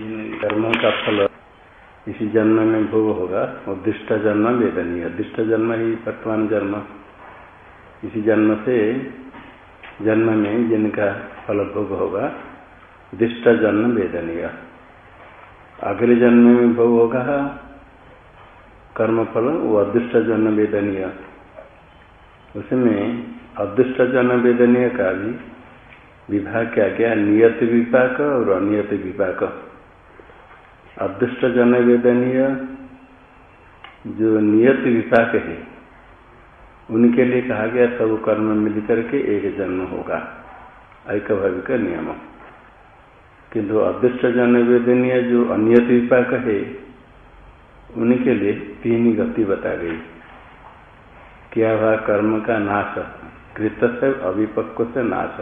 जिन कर्मों का फल इसी जन्म में भोग होगा उद्दिष्ट जन्म वेदनीय। उद्दिष्ट जन्म ही वर्तमान जन्म। इसी जन्म से जन्म में जिनका फल भोग होगा, दिष्ट जन्म वेदनीय। अगले जन्म में भोग होगा, कर्म फल वो अदृष्ट जन्म वेदनीय। उसमें अदृष्ट जन्म वेदनीय का भी विभाग क्या क्या नियत विपाक और अनियत विपाक अदृष्ट जन वेदनीय जो नियत विपाक है, उनके लिए कहा गया सब कर्म मिल करके एक जन्म होगा। ऐक ऐकभाविक नियम। किंतु अदृष्ट जन वेदनीय जो अनियत विपाक है, उनके लिए तीन गति बता गई। क्या हुआ कर्म का नाश कृत से अभिपक्व से नाश,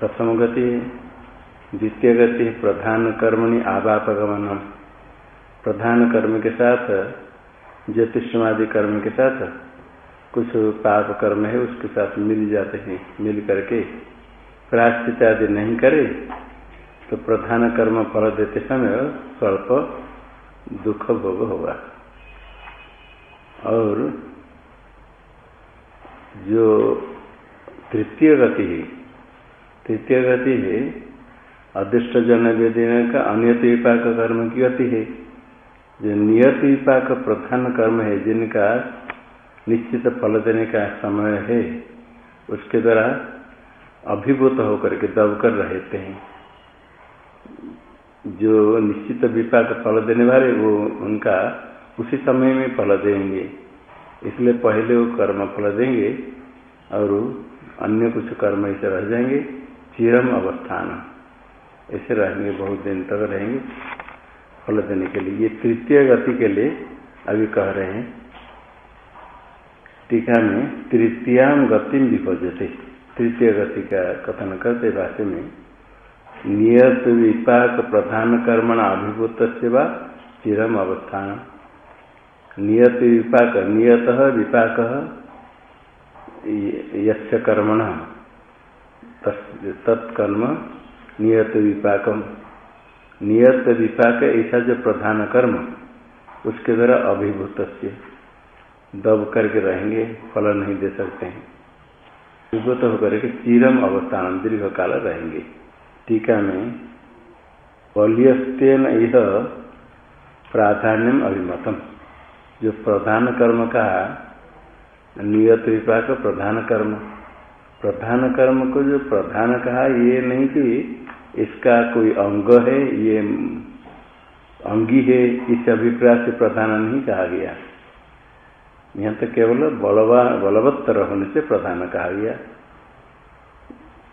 प्रथम गति द्वितीय गति प्रधान कर्मणि आवापगमन प्रधान कर्म के साथ ज्योतिषमादि कर्म के साथ, कुछ पाप कर्म है, उसके साथ मिल जाते हैं, मिल करके। प्राश्चित आदि नहीं करे तो प्रधान कर्म फल देते समय स्वल्प दुख भोग होगा। और जो तृतीय गति है तृतीय गति है अदृष्ट जन वेदना का अनियत विपाक कर्म की गति है। जो नियत विपाक प्रधान कर्म है, जिनका निश्चित फल देने का समय है, उसके द्वारा अभिभूत होकर के दबकर रहते हैं। जो निश्चित विपाक फल देने वाले, वो उनका उसी समय में फल देंगे। इसलिए पहले वो कर्म फल देंगे, और अन्य कुछ कर्म ऐसे रह जाएँगे। चिरम अवस्थान। ऐसे रहेंगे, बहुत दिन तक रहेंगे। फल देने के लिए, ये तृतीय गति के लिए अभी कह रहे हैं। टीका में तृतीयाम गति विभजते। तृतीय गति का कथन करते भाष्य में, नियत विपाक प्रधान कर्मण अभिभूत सेवा चिरम अवस्थान। नियत विपाक नियत विपाक यक्ष कर्मण तत्कर्म नियत विपाकम। नियत विपाक ऐसा जो प्रधान कर्म, उसके द्वारा अभिभूत दब करके रहेंगे, फल नहीं दे सकते हैं। विभूत होकर के चिरम अवस्थान दीर्घ काल रहेंगे। टीका में, बलियस्तेन यह प्राधान्यम अभिमतम। जो प्रधान कर्म का नियत विपाक प्रधान कर्म। प्रधान कर्म को जो प्रधान कहा, ये नहीं कि इसका कोई अंग है, ये अंगी है, इस अभिप्राय से प्रधान नहीं कहा गया। यहाँ तो केवल बलवा बलवत्तर होने से प्रधान कहा गया।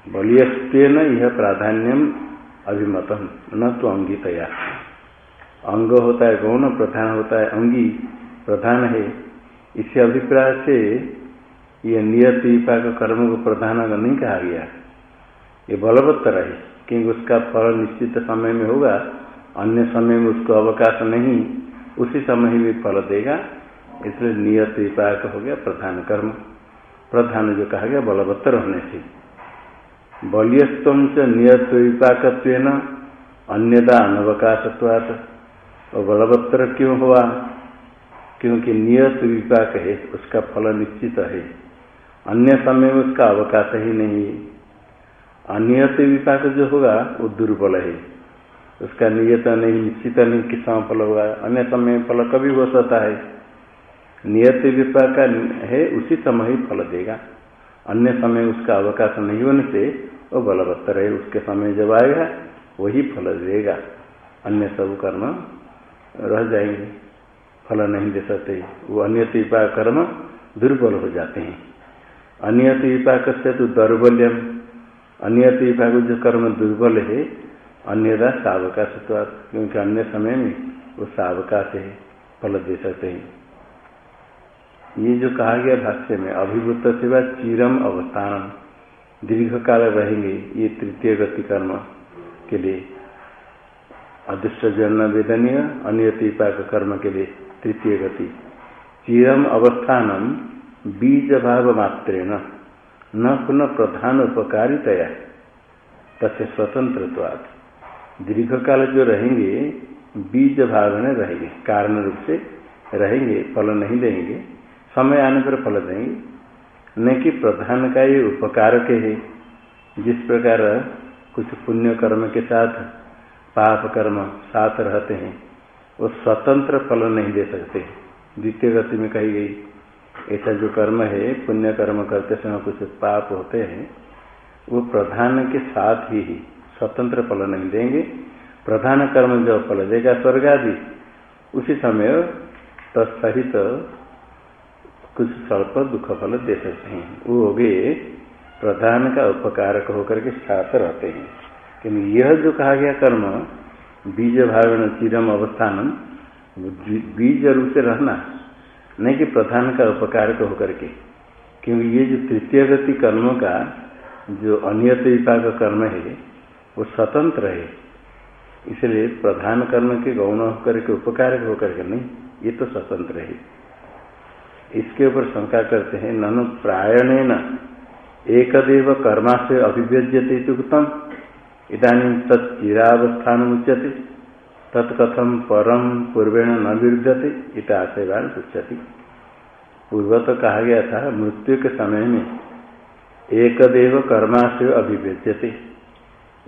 बलियस्तेन यह प्राधान्यम अभिमतम न तो अंगी अंगितया। अंग होता है गौण, प्रधान होता है अंगी, प्रधान है। इसी अभिप्राय से यह नियत विपाक कर्म को प्रधान नहीं कहा गया। ये बलवत्तर है क्योंकि उसका फल निश्चित समय में होगा, अन्य समय में उसको अवकाश नहीं, उसी समय में फल देगा। इसलिए नियत विपाक हो गया प्रधान कर्म। प्रधान जो कहा गया बलवत्तर होने से। बलियस्तम से नियत विपाक अन्यदा अनवकाशत्वात। और बलवत्तर क्यों हुआ? क्योंकि नियत विपाक है, उसका फल निश्चित है। अन्य समय में उसका अवकाश ही नहीं। अनियत विपाक जो होगा, वो दुर्बल है। उसका नियत नहीं, निश्चित नहीं किस समय फल होगा। अन्य समय फल कभी हो सकता है। नियत विपाक है, उसी समय ही फल देगा। अन्य समय उसका अवकाश नहीं होने से, वो बलवत्तर है उसके समय जब आएगा, वही फल देगा। अन्य सब कर्म रह जाएँगे। फल नहीं दे सकते। वो अन्यत विपाक कर्म दुर्बल हो जाते हैं। अनियत विपाक से तो दौर्बल्यम। अनियत विपाक जो कर्म दुर्बल है अन्यदा सावकाश क्योंकि अन्य समय में वो सावकाश है, फल दे सकते हैं। ये जो कहा गया भाष्य में अभिभूत सेवा चिरम अवस्थान दीर्घ काल रहेंगे ये तृतीय गति कर्म के लिए। अदृष्ट जन्म वेदनीय अनियत विपाक कर्म के लिए तृतीय गति चिरम अवस्थानम बीज भाव मात्रेण न पुनः प्रधान उपकारितया तस्य स्वतंत्र दीर्घ काल जो रहेंगे, बीज भाव में रहेंगे, कारण रूप से रहेंगे, फल नहीं देंगे, समय आने पर फल देंगे। न कि प्रधान का ये उपकार के है, जिस प्रकार कुछ पुण्य कर्म के साथ, पाप कर्म साथ रहते हैं, वो स्वतंत्र फल नहीं दे सकते, द्वितीय गति में कही गई। ऐसा जो कर्म है, पुण्य कर्म करते समय कुछ पाप होते हैं, वो प्रधान के साथ ही स्वतंत्र फल नहीं देंगे। प्रधान कर्म जो फल देगा स्वर्ग आदि उसी समय तत्सहित तो कुछ स्वल्प दुख फल दे सकते हैं। वो हो गए प्रधान का उपकारक होकर के साथ रहते हैं। किन्तु यह जो कहा गया कर्म, बीज भावना चिरम अवस्थान बीज रूप से रहना नहीं कि प्रधान का उपकार को होकर के। क्योंकि ये जो तृतीय गति कर्मों का जो अनियत विपाक कर्म है, वो स्वतंत्र है। इसलिए प्रधान कर्म के गौण होकर के, उपकार होकर के नहीं, ये तो स्वतंत्र है। इसके ऊपर शंका करते हैं, ननु न एक देव कर्मा से अभिव्यज्यते उत्तम इधानी तत्चिरावस्थान उच्यते तत्कथम परम पूर्वेण न विरुद्धते इत आशयवान उच्यति। पूर्व तो कहा गया था, मृत्यु के समय में एक देव कर्मा से अभिव्यज्यते।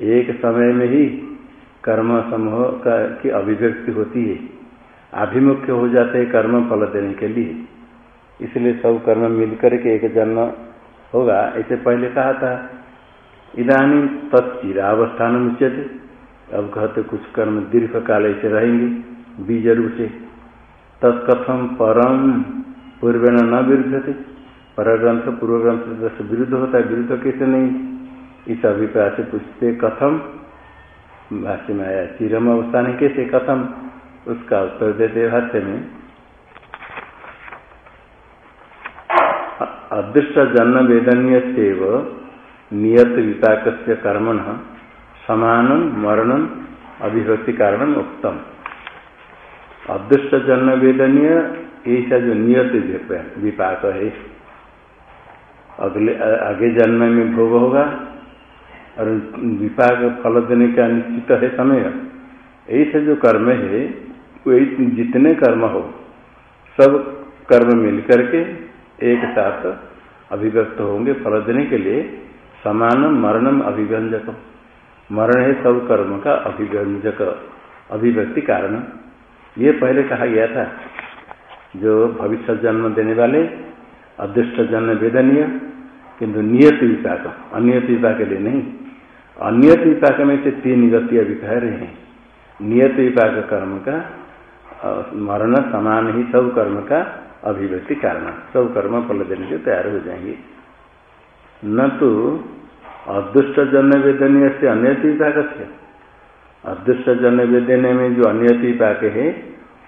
एक समय में ही कर्म समूह का की अभिव्यक्ति होती है। आभिमुख्य हो जाते हैं कर्म फल देने के लिए। इसलिए सब कर्म मिलकर के एक जन्म होगा, ऐसे पहले कहा था। इधानी तत्चिरावस्थान उच्यते। अब कहते कुछ कर्म दीर्घ काल ऐसे रहेंगे बीज रूप से। तत्कथम परम पूर्वेण न विरुद्ध पर ग्रंथ पूर्व ग्रंथ से विरुद्ध होता है, विरुद्ध कैसे नहीं? इस अभिप्राय से पूछते, कथम? भाष्य में आया, चिरम अवस्थान कैसे? कथम? उसका उत्तर देते भाष्य में। अदृष्ट जन्म वेदनीय से नियत विपाक कर्मण। समान, मरण अभिभक्ति कारण उत्तम अदृष्ट जन्म वेदनीय ऐसा जो नियत विपाक है। अगले आगे जन्म में भोग होगा। और विपाक फल देने का निश्चित है समय। ऐसे जो कर्म है, वही जितने कर्म हो, सब कर्म मिलकर के एक साथ अभिव्यक्त होंगे फल देने के लिए। समानम मरणम अभिव्यंजक। मरण है सब कर्म का अभिव्यंजक, अभिव्यक्ति कारण। ये पहले कहा गया था, जो भविष्य जन्म देने वाले, अदृष्ट जन्म वेदनीय, किंतु नियत विपाक, अनियत विपाक के लिए नहीं। अनियत विपाक में से तीन गति अभी कह रहे हैं। नियत विपाक कर्म का मरण समान ही सब कर्म का अभिव्यक्ति कारण। सब कर्म फल देने के तैयार हो जाएँगे। न तो अदृष्ट जन वेदनीय से अन्यत विपाक थे अदृष्ट जन वेदने में जो अन्यत विपाक है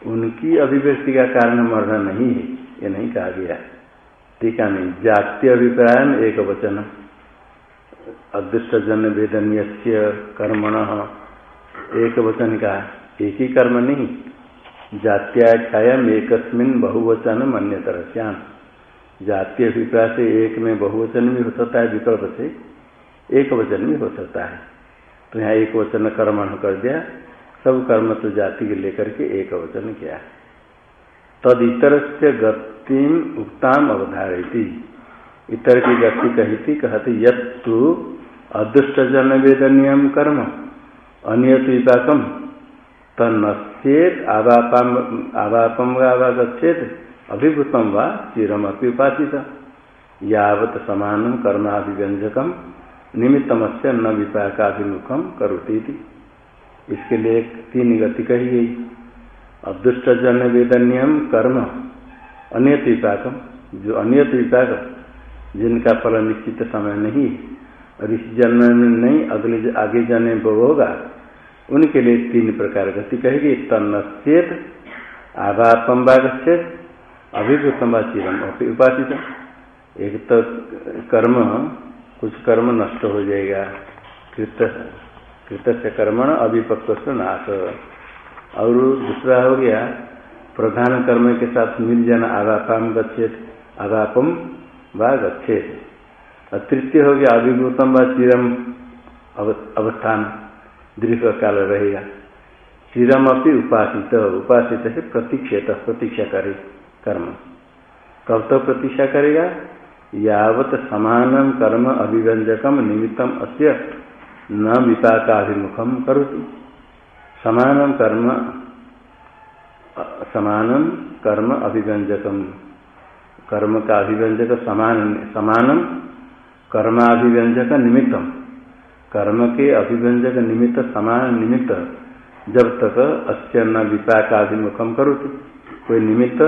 उनकी अभिव्यक्ति का कारण मरना नहीं है, ये नहीं कहा गया टीका नहीं जातीय अभिप्राय एक वचन अदृष्ट जन वेदनीय कर्मण एक वचन का एक ही कर्म नहीं जात्याख्याया एकस्मिन बहुवचन मन्यतर श्याम जातीय अभिप्राय से एक में बहुवचन भी हो सकता है, विकल्प से एक वचन भी हो सकता है। तो यहाँ एक वचन कर्मण कर दिया, सब कर्म तो जाति के लेकर के एक वचन किया। तद इतर से गतिम उक्ताम अवधारती इतर की गति कही थी, कहती यु अदृष्ट जन वेदनियम कर्म अनियत विपाकम तन्नश्चेत आवापम आवापम आवागछेद अभिभूतम व चिरम अपनी यावत समान कर्माभिव्यंजकम निमित्तम से न विपाकाभिमुखम करोती इसके लिए तीन गति कही गई। अदुष्ट जन वेदनियम कर्म, अनियत विपाकम जो अनियत विपाक, जिनका फल निश्चित समय नहीं और इस जन्म में नहीं, अगले आगे जाने में होगा, उनके लिए तीन प्रकार गति कहेगी तन्न चेत आभापम बागछेद अभिभूतम चिरम उपासित एक तो कर्म कुछ कर्म नष्ट हो जाएगा। कृत कृत से कर्मण अभिपक्त से नाश। और दूसरा हो गया, प्रधान कर्म के साथ मिल जाना आगापाम गच्छेद आगापम व और तृतीय हो गया, अभिभूतम व चिरम अवस्थान, दीर्घ काल रहेगा। चिरम अपनी उपासित उपासित से प्रतीक्षित, प्रतीक्षा करे कर्म। कब तक तो प्रतीक्षा करेगा? यावत समान कर्म अभिव्यंजकम निमित्तम अस्य न विपाकाभिमुखम करोति। समान कर्म समान कर्म अभिव्यंजकम कर्म का अभिव्यंजक समान समानम कर्माभिव्यंजक निमित्तम। कर्म के अभिव्यंजक निमित्त समान निमित्त, जब तक अस्य न विपाकाभिमुखम करो कोई निमित्त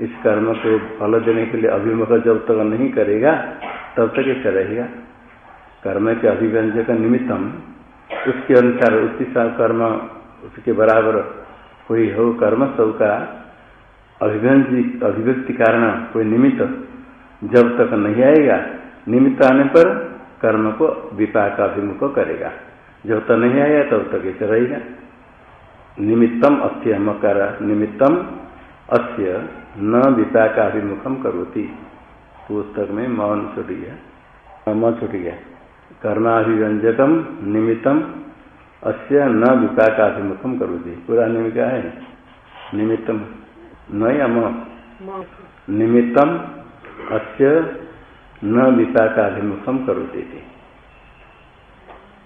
इस कर्म को फल देने के लिए अभिमुख जब तक नहीं करेगा, तब तक ऐसा रहेगा कर्म के अभिव्यंजक निमित्तम, उसके अनुसार उसी कर्म उसके बराबर कोई हो, कर्म सब का अभिव्यंजी, अभिव्यक्ति कारण कोई निमित्त जब तक नहीं आएगा, निमित्त आने पर कर्म को विपाक अभिमुख करेगा। जब तक नहीं आया, तब तक ऐसे रहेगा निमित्तम अस्य मकर, निमित्तम अस्य न विपाकाभिमुखम करोति। पुस्तक में मौन छुट गया। म छुट गया। कर्माभिव्यंजकम निमित्तम अस्य न विपाकाभिमुखम करोति। पूरा निमित्त क्या है? निमित्तम। न या निमित्तम अस्य न विपाकाभिमुखम करोति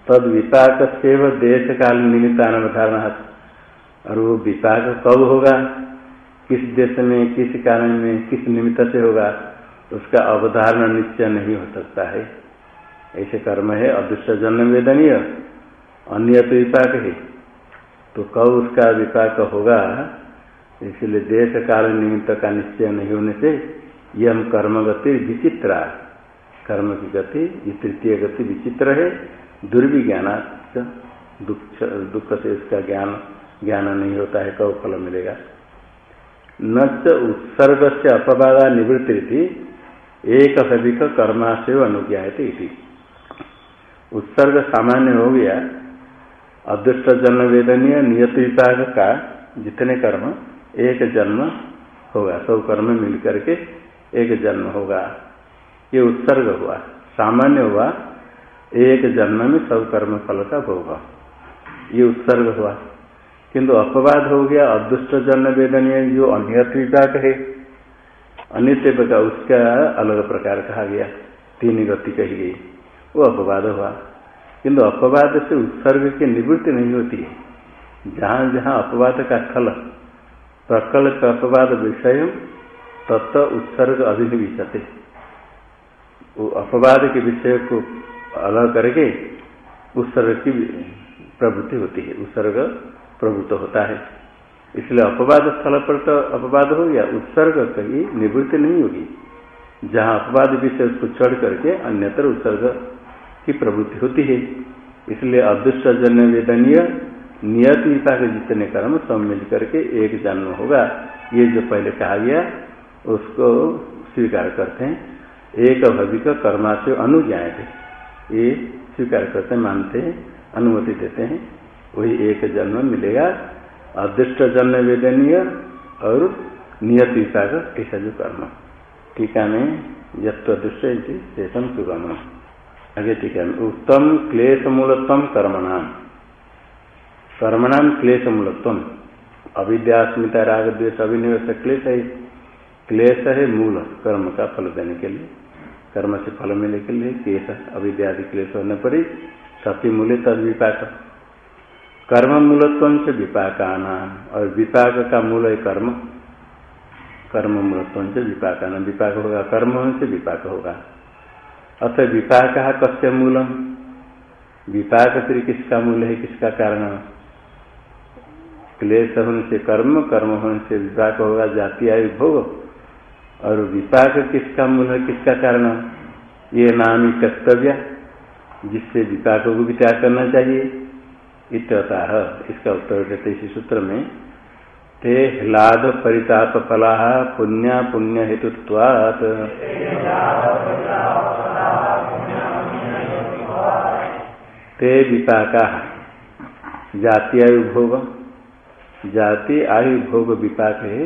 तद विपाक से देश काल निमित्तान धारणा और वो विपाक कब होगा? किस देश में, किस कारण में, किस निमित्त से होगा, उसका अवधारणा निश्चय नहीं हो सकता है। ऐसे कर्म है अदृश्य जन्म वेदनीय, अन्य तो विपाक है। तो कब उसका विपाक होगा, इसलिए देश काल निमित्त का निश्चय नहीं होने से यह कर्म गति विचित्रा। कर्म की गति ये तृतीय गति विचित्र है दुर्विज्ञान दुख दुख से इसका ज्ञान ज्ञान नहीं होता है, कब फल मिलेगा? न उत्सर्ग से अपवादा निवृत्ति एक सदिक कर्माशय अनुज्ञाते उत्सर्ग सामान्य हो गया। अदृष्ट जन्म वेदनीय नियत विभाग का जितने कर्म, एक जन्म होगा, सब कर्म मिल करके एक जन्म होगा। ये उत्सर्ग हुआ। सामान्य हुआ, एक जन्म में सब कर्म फल का भोग। ये उत्सर्ग हुआ। किंतु अपवाद हो गया अदुष्ट जन्म वेदनीय जो अन्य विभाग है अनित्य का उसका अलग प्रकार कहा गया, तीन गति कही गई, वो अपवाद हुआ। किंतु अपवाद से उत्सर्ग की निवृत्ति नहीं होती है। जहाँ जहाँ अपवाद का स्थल प्रकल्प अपवाद विषय तत्व उत्सर्ग अभिनिविशते। वो अपवाद के विषय को अलग करके उत्सर्ग की प्रवृत्ति होती है। उत्सर्ग प्रभुत्व तो होता है। इसलिए अपवाद स्थल पर तो अपवाद हो गया उत्सर्ग कहीं निवृत्ति नहीं होगी। जहाँ अपवाद विषय उसको छोड़ करके अन्यत्र उत्सर्ग की प्रवृत्ति होती है। इसलिए अदृष्ट जन्य वेदनीय नियत विपाक जितने कर्म सब मिल करके एक जन्म होगा। ये जो पहले कहा गया, उसको स्वीकार करते हैं। एक भविक कर्मा से अनुज्ञाए ये स्वीकार करते मानते हैं, अनुमति देते हैं। वही एक जन्म मिलेगा, अदृष्ट जन्म वेदनीय और नियत विपाक ऐसा जो कर्म। टीका में यदृष्ट शेषम सुगम। आगे टीका में उत्तम क्लेश मूलत्व कर्मणाम कर्मणाम क्लेश मूलत्व अविद्यास्मिता राग द्वेश अभिनिवेश क्लेश है। क्लेश है मूल कर्म का फल देने के लिए। कर्म से फल मिलने के लिए केश, अविद्यादि क्लेश होने पर ही सती मूल्य तद विपाक। कर्म मूलत्व से विपाकाना। और विपाक का मूल है कर्म। कर्म मूलत्व से विपाकाना। विपाक होगा, कर्म से विपाक होगा। अतः विपाक कस्य मूलम? विपाक फिर किसका मूल है? किसका कारण? क्लेश होने से कर्म कर्म होने से विपाक होगा, जाति आयु भोग। और विपाक किसका मूल है? किसका कारण? ये नाम कर्तव्य, जिससे विपाक को त्याग करना चाहिए। इत्यतः इसका उत्तर देते इसी सूत्र में, ते ह्लाद परिताप फला पुण्य पुण्य हेतुत्वात्। ते विपाका, जाति आयु भोग, जाति आयु भोग विपाक है,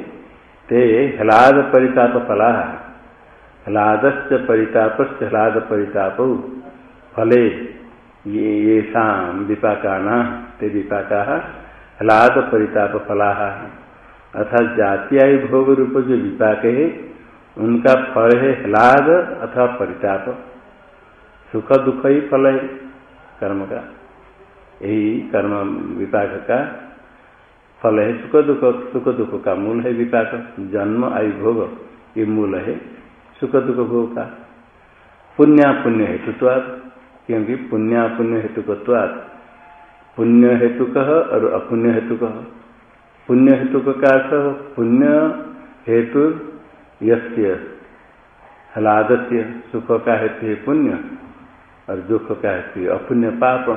ते ह्लाद परिताप फला ह्लाद परिताप ह्लाद परिताप, फले ये शाम विपाका न ते विपाका हलाद परिताप फला। अर्थात जातीय भोग रूप जो विपाक है उनका फल है हलाद अथवा परिताप। सुख दुख ही फल है कर्म का। यही कर्म विपाक का फल है। सुख दुख सुख दुख का मूल है विपाक। जन्म आयु भोग ये मूल है सुख दुख भोग का। पुण्य पुण्य हेतुत्वाद क्योंकि पुण्य पुण्य हेतुकत्वाद पुण्य हेतु कह और अपुण्य हेतु कह पुण्य हेतु का अर्थ पुण्य हेतु यस्य सुख का हेतु है पुण्य और दुख का हेतु अपुण्य पाप।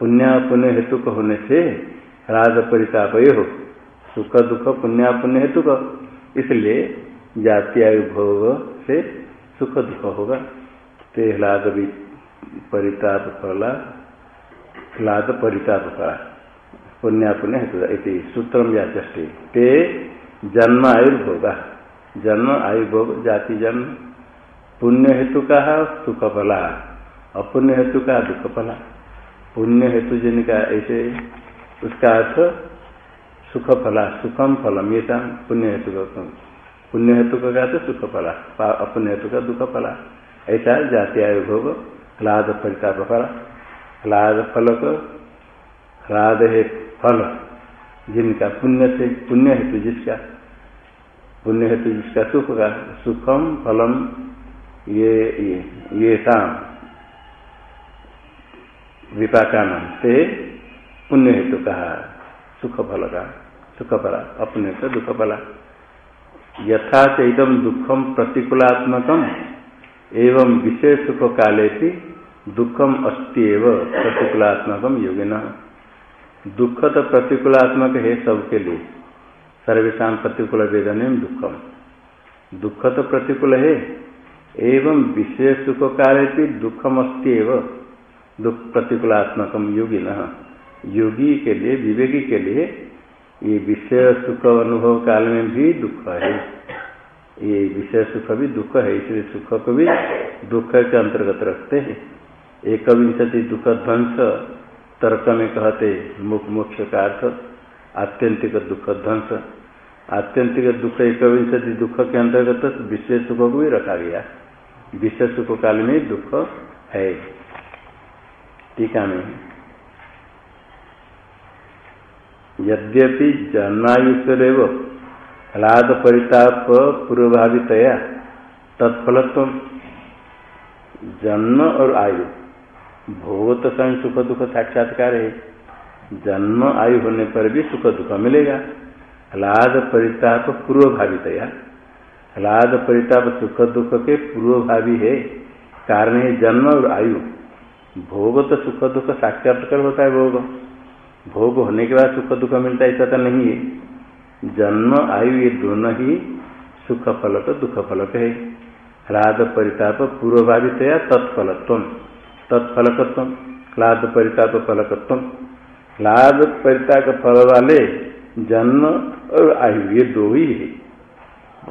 पुण्य पुण्य हेतु होने से राज परिताप ये हो, सुख दुख पुण्य पुण्य हेतु का इसलिए जाति आयु भोग से सुख दुख होगा। तेहलाद परिताप फला ह्लाद परिताप फला पुण्य पुण्य हेतु सूत्र व्याचष्टि ते जन्म आयुर्भोग। जन्म आयुर्भोग, जाति जन्म। पुण्य हेतु का सुख फला अपुण्य हेतु का दुख फला पुण्य हेतु जिनका ऐसे उसका अर्थ सुख फला सुखम फलम ये पुण्य हेतु का पुण्य हेतु का सुख फला अपुण्य हेतु का दुख फला ऐसा जाति आयु भोग ह्लाद परिताप फला ह्लाद फल को ह्लाद है फल जिनका पुण्य से पुण्य हेतु जिसका पुण्य हेतु जिसका सुख का सुखम फलम ये ये, ये शाम विपाका नाम से पुण्य हेतु कहा सुख फल का सुख फला अपने से दुख फला यथा चम दुखम प्रतिकूलात्मकम एवं विशेष सुख काले भी दुखम अस्ति एवं प्रतिकूलात्मकम योगिन। दुख तो प्रतिकूलात्मक है सबके लिए। सर्वेशा प्रतिकूल वेदन दुखम। दुख तो प्रतिकूल है, एवं विशेष सुख काले भी दुखम अस्ति एवं। दुख प्रतिकूलात्मकम न योगी के लिए, विवेकी के लिए, ये विषय सुख अनुभव काल में भी दुख है। ये विषय सुख भी दुख है, इसलिए सुख को भी दुख के अंतर्गत रखते हैं। एक विंशति दुख ध्वंस तर्क में कहते मुख मोक्ष का अर्थ आत्यंतिक दुख ध्वंस आत्यंतिक दुख एक विंशति दुख के अंतर्गत विषय सुख को भी रखा गया। विषय सुख काल में दुख है। टीका में। यद्यपि जन्मायुषरेव ह्लाद परिताप पूर्वभावितया तत्फलत्व जन्म और आयु भोग तो स्वयं सुख दुख साक्षात्कार है। जन्म आयु होने पर भी सुख दुख मिलेगा। ह्लाद परिताप पूर्वभावितया ह्लाद परिताप सुख दुख के पूर्वभावी है। कारण है जन्म और आयु। भोग तो सुख दुख साक्षात्कार होता है भोग। भोग होने के बाद सुख दुख मिलता है, ऐसा तो नहीं है। जन्म, आयु ये दोनों ही सुख फलक, दुख फलक है। ह्लाद परिताप पूर्वभावित या तत्फलत्व तत्फलकत्व ह्लाद परिताप फलकत्व। ह्लाद परिताप फल वाले जन्म और आयु, ये दो ही है।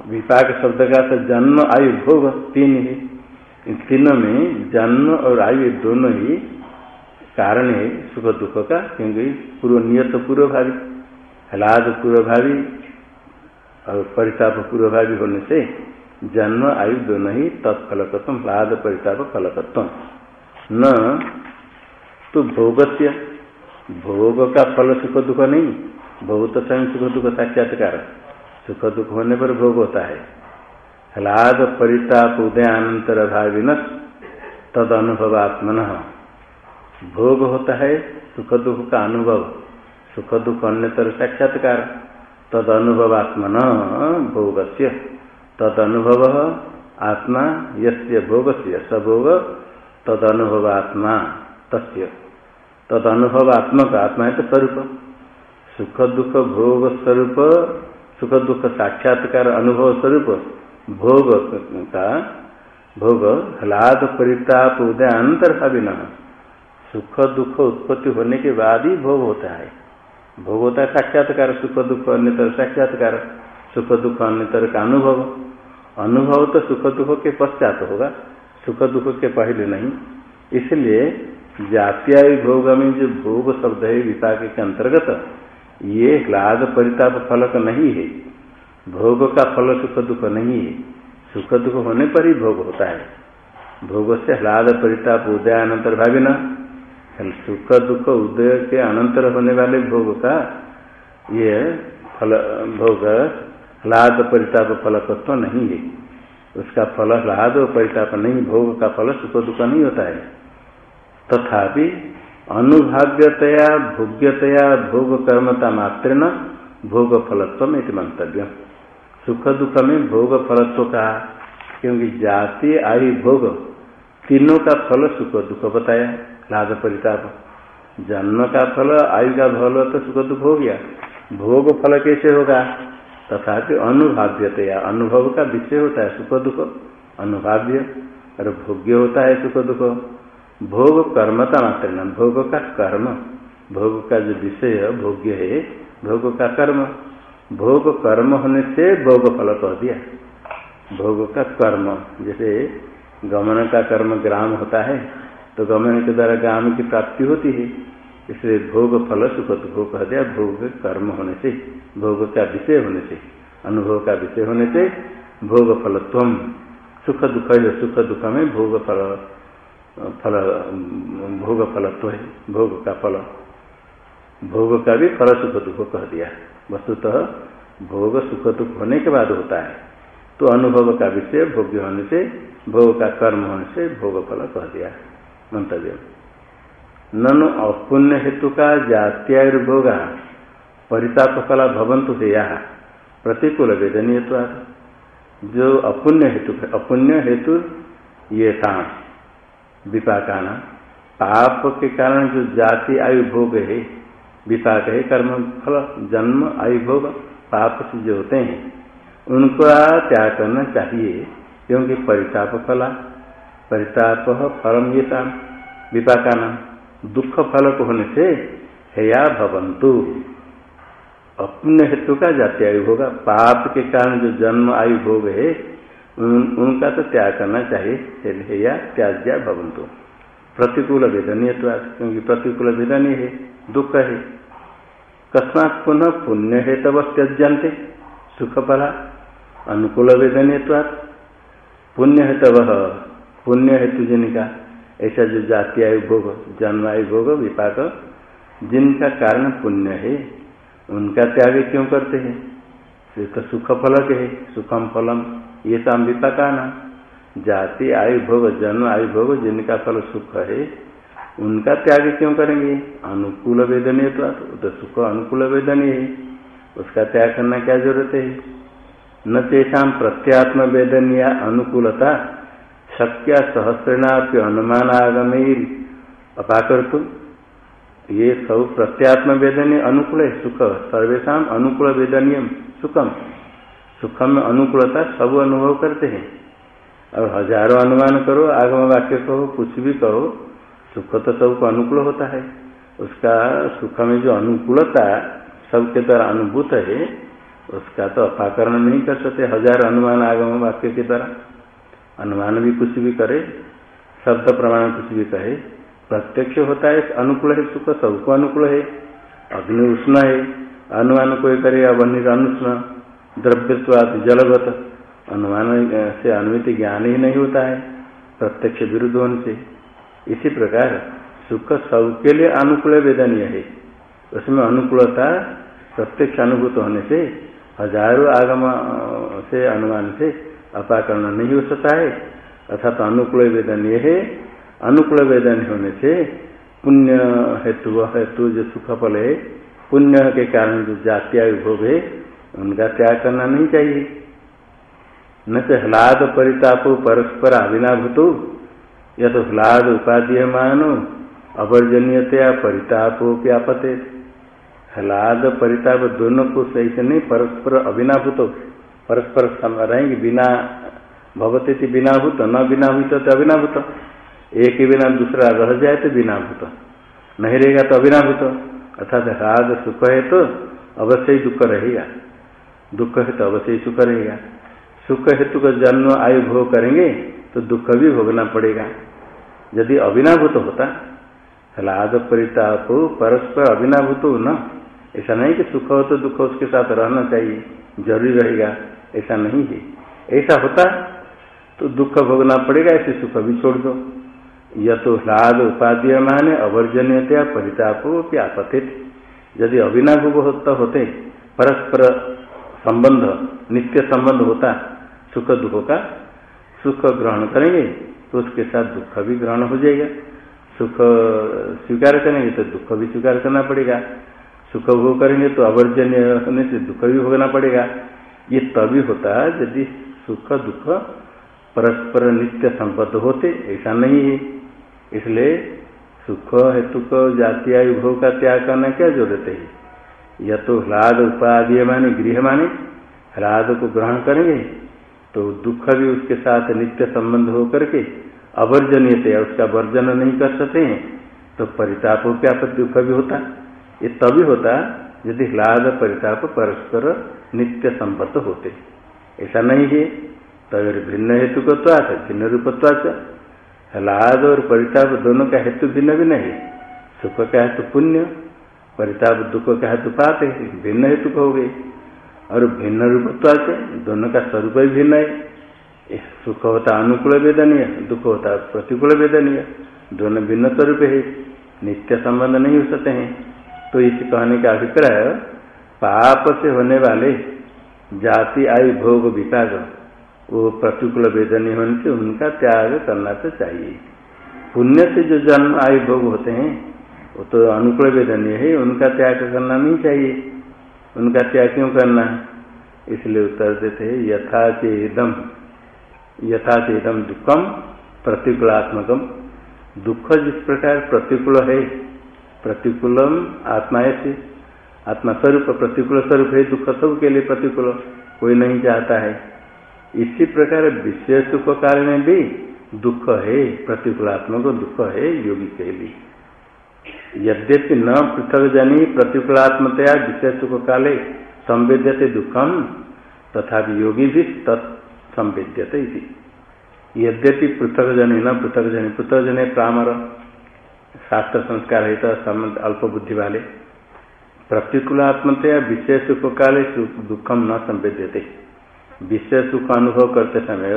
विपाक शब्द का तो जन्म, आयु, भोग, तीन है। इन तीनों में जन्म और आयु दोनों ही कारण है सुख दुख का, क्योंकि पूर्व नियत पूर्व पूर्वभावी हलाद पूर्वभावी और परिताप पूर्वभावी होने से जन्म, आयु, दोनों ही तत्फलकत्व ह्लाद परिताप फलकत्व। न तो भोगत्य भोग का फल सुख दुख नहीं, भोग तो स्वयं सुख दुख साक्षात्कार। सुख दुख होने पर भोग होता है। ह्लाद परिताप उदयानंतर भाविन तद अनुभवात्मन। भोग होता है सुख दुख का अनुभव। सुख दुख अन्यतर साक्षात्कार। तद अनुभवात्मन भोग से तद अनुभव आत्मा, यस्य से सभोग तद अनुभवात्मा तस्य। तद अनुभवात्मक आत्मा है तो स्वरूप। सुख, दुख, भोग स्वरूप, सुख, दुख साक्षात्कार, अनुभव स्वरूप, भोग का, भोग, ह्लाद, परिताप, उदय, अंतर्भाविन। सुख, दुख उत्पत्ति होने के बाद ही भोग होता है। भोग होता है साक्षात्कार, सुख, दुख अन्यतर साक्षात्कार, सुख, दुख अन्यतर का अनुभव। अनुभव तो सुख, दुख के पश्चात होगा। सुख दुख के पहले नहीं। इसलिए जातीय भोग में जो भोग शब्द है विपाक के अंतर्गत, ये ह्लाद परिताप फलक नहीं है। भोग का फल सुख दुख नहीं है। सुख दुख होने पर ही भोग होता है। भोग से ह्लाद परिताप उदय अनंतर भावी न सुख दुख उदय के अनंतर होने वाले भोग का ये फल, भोग, ह्लाद परिताप फल तत्व नहीं है। उसका फल ह्लाद परिताप नहीं, भोग का फल सुख दुख नहीं होता है। तथापि अनुभाव्यतया भोग्यतया, भोग कर्मता मात्र न भोग फलत्व में मंतव्य सुख दुख में भोग फलत्व का, क्योंकि जाति आयु भोग तीनों का फल सुख दुख बताया लाद परिताप जन्म का फल आयु का फल तो सुख दुख हो गया। भोग फल कैसे होगा? तथापि अनुभाव्यतया अनुभव का विषय होता है सुख दुख, अनुभाव्य। और भोग्य होता है सुख दुख। भोग कर्मता मात्र न भोग का कर्म। भोग का जो विषय भोग्य है, भोग का कर्म। भोग कर्म होने से भोग फल कह दिया। भोग का कर्म, जैसे गमन का कर्म ग्राम होता है तो गमन के द्वारा ग्राम की प्राप्ति होती है। इसलिए भोग फल सुख दुख कह दिया, भोग कर्म होने से, भोग का विषय होने से, अनुभव का विषय होने से भोग फलत्व। सुख दुख सुख दुख में भोग फल फल, भोग फलत्व है, भोग का फल। भोग का भी फल सुख दुख कह दिया। वस्तुतः भोग सुख दुख होने के बाद होता है। तो अनुभव का विषय, भोग्य होने से, भोग का कर्म होने से भोग फल कह दिया। मंतव्य ननु अपुण्य हेतु का जात्यायुर्भोगा। परिताप कला भवंतु से यह प्रतिकूल वेदनीय जो अपुण्य हेतु अपुण्य हेतु ये काम विपाकाना। पाप के कारण जो जाति आयु भोग है, विपाक है, कर्म, फल, जन्म आयु भोग पाप से जो होते हैं, उनको त्याग करना चाहिए, क्योंकि परिताप कला परिताप फलम ये काम विपाकाना। दुख फल को होने से हेया भवंतु। अपने हेतु का जाति आयु होगा। पाप के कारण जो जन्म आयु भोग है उन, उनका तो त्याग करना चाहिए। या त्याज्या भवंतु। प्रतिकूल वेदनीय क्योंकि प्रतिकूल वेदनीय है दुख है। कस्मात पुनः पुण्य है तब त्यजंते सुख पला अनुकूल वेदनीय पुण्य है तब पुण्य हेतु जिनका ऐसा जो जाति आयु भोग जन्म आयु भोग विपाक जिनका कारण पुण्य है उनका त्याग क्यों करते हैं? तो सुख फलक है सुखम फलम ये शाम विपाका ना जाति आयु भोग जन्म आयु भोग जिनका फल सुख है उनका त्याग क्यों करेंगे? अनुकूल वेदनीय तो, तो सुख अनुकूल वेदनीय है। उसका त्याग करना क्या ज़रूरत है? न तेषा प्रत्यात्म वेदनीय अनुकूलता शक्य अनुमान आगमेर अपाकर ये सब प्रत्यात्म वेदनीय अनुकूल है सुख सर्वेशा अनुकूल वेदनीय सुखम सुख में अनुकूलता सब अनुभव करते हैं। और हज़ारों अनुमान करो, आगम वाक्य कहो, कुछ भी कहो, सुख तो सबको अनुकूल होता है। उसका सुख में जो अनुकूलता सबके द्वारा अनुभूत है, उसका तो अपाकरण नहीं कर सकते हज़ार अनुमान आगम वाक्य के द्वारा। अनुमान भी कुछ भी करे, शब्द प्रमाण कुछ भी कहे, प्रत्यक्ष होता है अनुकूल है, सुख, सबको अनुकूल है, अग्नि उष्ण है, अनुमान कोई करे अवनिर अनुष्ण द्रव्यत्वाद जलगत, अनुमान से अनुमित ज्ञान ही नहीं होता है, प्रत्यक्ष विरुद्ध होने से। इसी प्रकार, सुख सबके लिए अनुकूल वेदनीय है। उसमें अनुकूलता प्रत्यक्ष अनुभूत होने से, हज़ारों आगम से, अनुमान से अपाकरण नहीं हो सकता है अर्थात तो अनुकूल वेदनीय है। अनुकूल वेदन होने से पुण्य हेतु हेतु जो सुख फल है, पुण्य के कारण जो जातीय विभोग है, उनका त्याग करना नहीं चाहिए। न तो ह्लाद परिताप परस्पर अभिनाभूत या तो ह्लाद उपाधि मानो, अवर्जनीयतया परितापो व्यापते। ह्लाद, परिताप दोनों को सही से नहीं, परस्पर अभिनाभूत परस्पर रहेंगे, बिना भवते थी बिनाभूत, न बिनाभूत तो अभिनाभूत एक ही बिना दूसरा रह जाए तो बिना भूत नहीं रहेगा तो अभिनाभूत अर्थात ह्लाद सुख है तो अवश्य ही दुख रहेगा। दुख है तो अवश्य ही सुख रहेगा। सुख हेतु का जन्म आयु भोग करेंगे तो दुख भी भोगना पड़ेगा। यदि अविनाभूत होता ह्लाद परिताप परस्पर अविनाभूत हो न, ऐसा नहीं कि सुख हो तो दुख उसके साथ रहना चाहिए, ज़रूरी रहेगा। ऐसा नहीं है। ऐसा होता तो दुख भोगना पड़ेगा, ऐसे सुख भी छोड़ दो। तो ह्लाद उपाध्य माने अवर्जन्यतया परिताप आपतित। यदि अभिनाभ होता होते, परस्पर संबंध, नित्य संबंध होता, सुख दुख का सुख ग्रहण करेंगे तो उसके साथ दुख भी ग्रहण हो जाएगा। सुख स्वीकार करेंगे तो दुख भी स्वीकार करना पड़ेगा। सुख भोग करेंगे तो अवर्जन्य होने से दुख भी भोगना पड़ेगा। ये तभी होता है यदि सुख दुख परस्पर नित्य संबद्ध होते, ऐसा नहीं है। इसलिए सुख हेतु को जाति, आयु, भोग का त्याग करना क्या ज़रूरत है? या तो ह्लाद उपाधि माने, गृह माने ह्लाद को ग्रहण करेंगे तो दुख भी उसके साथ नित्य संबंध हो करके अवर्जनीय उसका वर्जन नहीं कर सकते हैं तो परिताप हो, क्या दुख भी होता? ये तभी होता यदि ह्लाद परिताप परस्पर नित्य संबद्ध होते। ऐसा नहीं है। तो अगर भिन्न हेतु को तो आता भिन्न रूपत्वाच ह्लाद और परिताप दोनों का हेतु भिन्न भी नहीं। सुख का हेतु पुण्य, परिताप दुख का हेतु पाते भिन्न हेतु हो गए। और भिन्न रूपत्वाच दोनों का स्वरूप भी भिन्न है। सुख होता अनुकूल वेदनीय, दुख होता प्रतिकूल वेदनीय, दोनों भिन्न स्वरूप है। नित्य संबंध नहीं हो सकते हैं। तो इस कहने का अभिप्राय पाप से होने वाले जाति, आयु, भोग विकास वो प्रतिकूल वेदनी होने से उनका त्याग करना तो चाहिए। पुण्य से जो जन्म, आयु, भोग होते हैं, वो तो अनुकूल वेदनीय है, उनका त्याग करना नहीं चाहिए। उनका त्याग क्यों करना इसलिए उत्तर देते हैं, यथा चेदम यथा चेदम दुखम, प्रतिकूलात्मकम। दुख जिस प्रकार प्रतिकूल है प्रतिकूलम आत्मा ऐसे। आत्मा स्वरूप, प्रतिकूल स्वरूप है, दुख सब के लिए प्रतिकूल। कोई नहीं चाहता है। इसी प्रकार विषय सुख में भी दुख है, प्रतिकूलात्मक दुख है, योगी के लिए। यद्यपि न पृथक जनी प्रतिकूलात्मतया विषय सुख काले संवेद्यते दुखम तथा योगी भी तत्संवेद्यते यद्यपि पृथक जनी न पृथक जनी, पृथक जने प्रामर। शास्त्र संस्कार है तो अल्प बुद्धि वाले प्रतिकूल प्रतिकूलात्मतया विषय सुख काले दुखम न संवेद्यते। विषय सुख अनुभव करते समय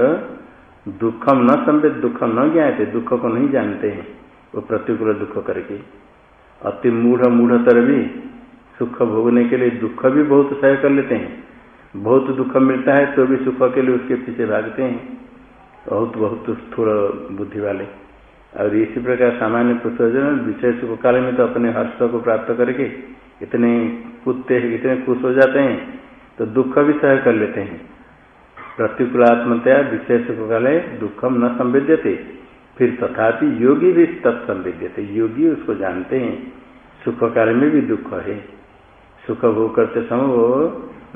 दुखम न संवेद दुखम न ज्ञाते दुख को नहीं जानते हैं। वो प्रतिकूल दुख करके। अति मूढ़, मूढ़तर भी सुख भोगने के लिए दुख भी बहुत सह कर लेते हैं। बहुत दुख मिलता है तो भी सुख के लिए उसके पीछे भागते हैं। बहुत बहुत स्थूल बुद्धि वाले और इसी प्रकार सामान्य पुरुषों विशेष काल में तो अपने हर्ष को प्राप्त करके इतने कुत्ते इतने खुश हो जाते हैं तो दुख भी सह कर लेते हैं। प्रतिकूलात्मतया विशेष काल दुखम न संवेद्यते। फिर तथापि योगी भी तत्संवेद्यते योगी उसको जानते हैं। सुख काल में भी दुख है। सुख भोग करते समय वो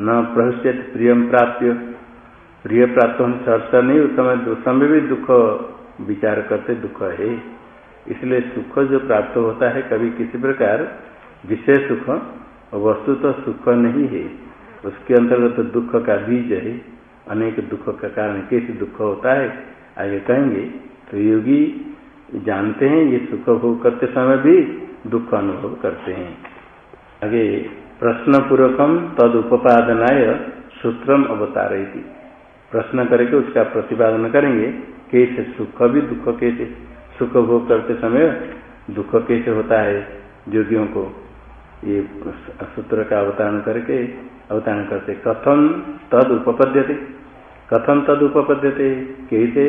न प्रहस्यत प्रियम प्राप्त प्रिय प्राप्त होने से नहीं, उस समय उस समय भी दुख विचार करते दुख है। इसलिए सुख जो प्राप्त होता है, कभी किसी प्रकार विषय सुख वस्तु तो सुख नहीं है। उसके अंतर्गत तो दुख का बीज है। अनेक दुख का कारण कैसे दुख होता है, आगे कहेंगे। तो योगी जानते हैं, ये सुख भोग करते समय भी दुख अनुभव करते हैं। आगे प्रश्न पूर्वकम तद उपादनाय सूत्रम अवतार प्रश्न करके उसका प्रतिपादन करेंगे। कैसे सुख भी दुख कैसे सुख भोग करते समय दुख कैसे होता है योगियों को। ये सूत्र का अवतरण करके अवतरण करते कथम तद उपपद्यते। कथम तद उपपद्यते? कैसे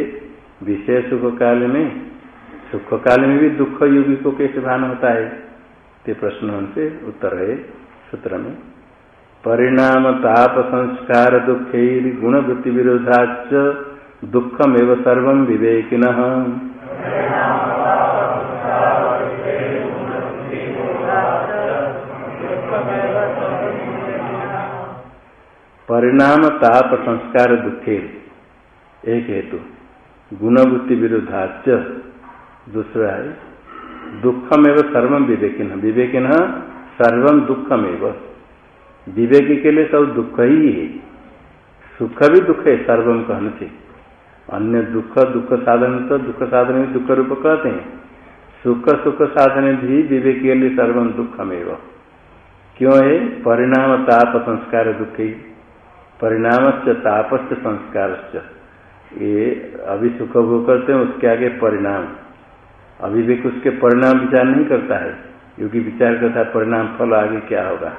विषय सुख काल में, सुख काल में भी दुख योगी को कैसे भान होता है। ते प्रश्न से उत्तर है सूत्र में। परिणाम ताप संस्कार दुखे गुणवृत्ति विरोधाच दुखमेव सर्व विवेकिन। परिणाम ताप संस्कार दुखे एक हेतु। गुणवृत्ति विरुद्धाच दूसरा है दुखमेव सर्व विवेकिन। विवेकिन सर्व दुखमेव। विवेकी के लिए सब दुख ही है। सुख भी दुख है सर्वम कहने से। अन्य दुख दुख साधन तो दुख साधन भी दुख रूप कहते हैं। सुख सुख साधन भी विवेक के लिए सर्वम दुखमेव। क्यों है? परिणाम ताप संस्कार दुख। परिणाम से तापस्य संस्कार ये अभी सुख भोग करते हैं, उसके आगे परिणाम। अभिवेक उसके परिणाम विचार नहीं करता है। क्योंकि विचार करता है, परिणाम, फल आगे क्या होगा?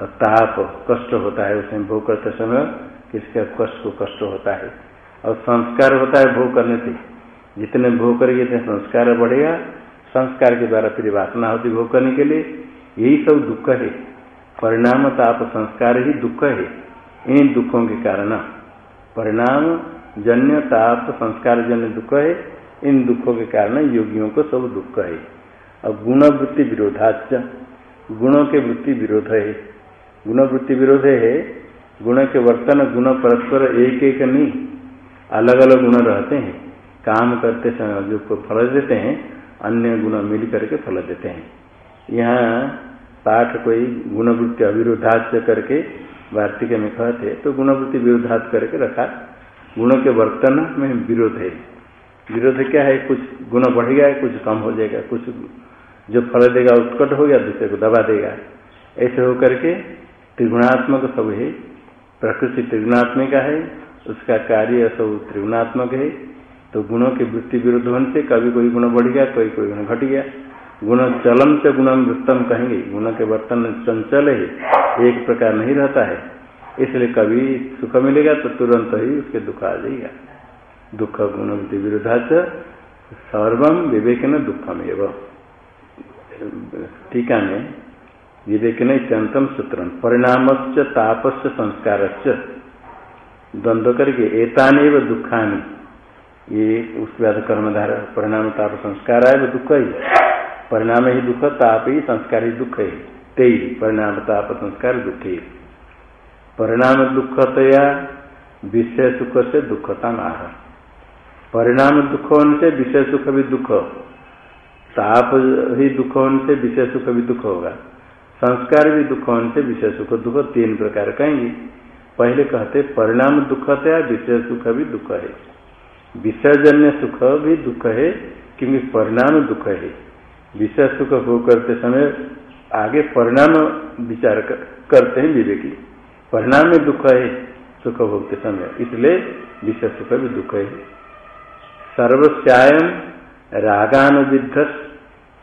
ताप कष्ट होता है उसमें भोग करते समय किसके कष्ट को कष्ट होता है? और संस्कार होता है भोग करने से। जितने भोग करेंगे इतने संस्कार बढ़ेगा। संस्कार के द्वारा फिर वासना होती भोग करने के लिए। यही सब दुख है। परिणाम ताप संस्कार ही दुख है। इन दुखों के कारण। परिणाम जन्य ताप संस्कार जन्य दुख है। इन दुखों के कारण योगियों को सब दुख है। और गुणवृत्ति विरोधाच गुणों के वृत्ति विरोध है। गुणवृत्ति विरोध है। गुण के वर्तन, गुण परस्पर एक एक नहीं। अलग अलग गुण रहते हैं। काम करते समय जो फल देते हैं, अन्य गुण मिल करके फल देते हैं। यहाँ पाठ कोई गुणवृत्ति अविरोधात करके वार्तिक में कहते हैं तो गुणवृत्ति विरोधात करके रखा। गुणों के वर्तन में विरोध है। विरोध क्या है? कुछ गुण बढ़ गया कुछ कम हो जाएगा। कुछ जो फल देगा, उत्कट हो गया, दूसरे को दबा देगा। ऐसे होकर के त्रिगुणात्मक सब है। प्रकृति त्रिगुणात्मिका है। उसका कार्य सब त्रिगुणात्मक है। तो गुणों के वृत्ति विरुद्ध होने से कभी कोई गुण बढ़ गया कोई कोई गुण घट गया। गुण चलम से गुणम वृत्तम कहेंगे। गुण के वर्तन चंचल है, एक प्रकार नहीं रहता है। इसलिए कभी सुख मिलेगा तो तुरंत ही उसके दुख आ जाएगा। दुख गुण विरुद्धा सर्वम विवेक न दुखम एवं टीका में विवेक विवेकन इत्यंतम सूत्र परिणाम तापस्य संस्कार द्वंद्व करके एतान दुखानी। ये उसके बाद कर्मधारा परिणाम ताप संस्कार है वो दुख ही। परिणाम ही दुख, ताप ही संस्कार ही दुख है। ते परिणाम ताप संस्कार दुख ही। परिणाम दुखतया, विषय सुख से दुखता नाह। परिणाम दुख होने से विषय सुख भी दुख। ताप ही दुख होने से विषय सुख भी दुख होगा। संस्कार भी दुख होने से विषय सुख दुख, तीन प्रकार कहेंगे। पहले कहते परिणाम दुख दुखतया विषय सुख भी दुख है। विसर्जन्य सुख भी दुख है क्योंकि परिणाम दुख है। विषय सुख भोग करते समय आगे परिणाम विचार कर, करते हैं विवेकी। परिणाम में दुख है सुख भोगते समय। इसलिए विषय सुख भी दुख है। सर्वस्यायम रागानुविध